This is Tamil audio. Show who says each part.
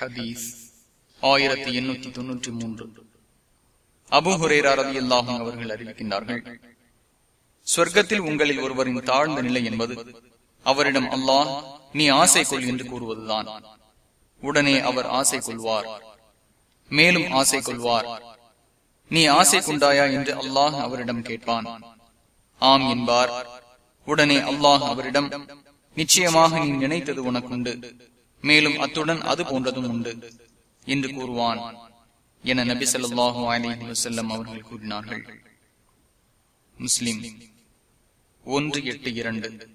Speaker 1: ஹதீஸ் ஆயிரத்தி எண்ணூத்தி தொன்னூற்றி மூன்று. அபு ஹுரேரா அல்லாஹும் அவர்கள் அறிவிக்கின்றார்கள் சொர்க்கத்தில் உங்களில் ஒருவரின் தாழ்ந்த நிலை என்பது அவரிடம் அல்லாஹ் நீ ஆசை கொள் என்று கூறுவதுதான். உடனே அவர் ஆசை கொள்வார். மேலும் ஆசை கொள்வார். நீ ஆசை கொண்டாயா என்று அல்லாஹ் அவரிடம் கேட்பான். ஆம் என்பார். உடனே அல்லாஹ் அவரிடம் நிச்சயமாக நீ நினைத்தது உனக்குண்டு. மேலும் அத்துடன் அது போன்றதும் உண்டு. என்று கூறுவான். என நபி சொல்லாஹு அலி வசல்லம் அவர்கள் கூறினார்கள். முஸ்லிம் ஒன்று எட்டு இரண்டு.